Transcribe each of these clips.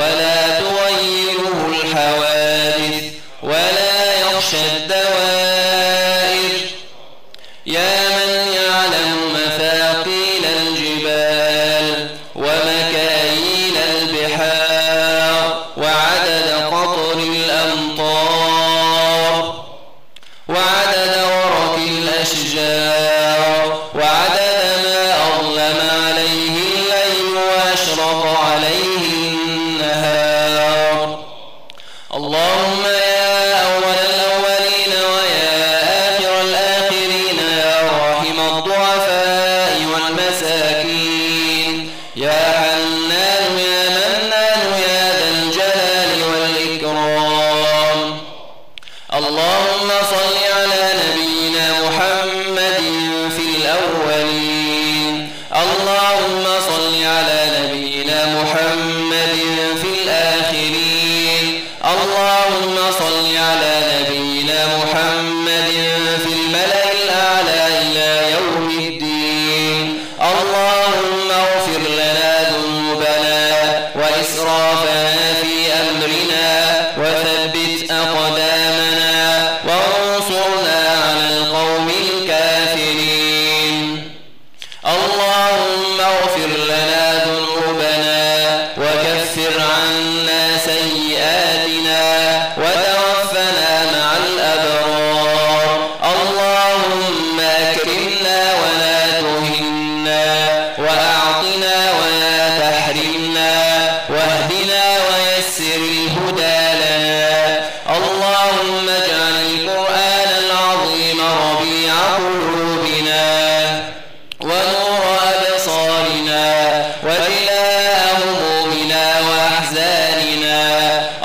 ولا الله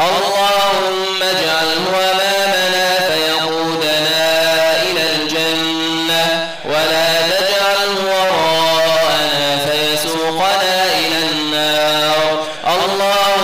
اللهم اجعله أمامنا فيقودنا إلى الجنة ولا تجعله وراءنا فيسوقنا إلى النار. اللهم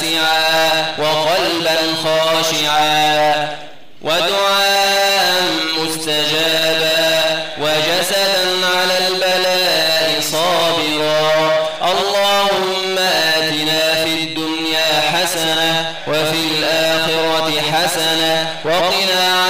خاسعا وقلبا خاشعا ودعاء مستجابا وجسدا على البلاء صابرا. اللهم آتنا في الدنيا حسنة وفي الآخرة حسنة وقنا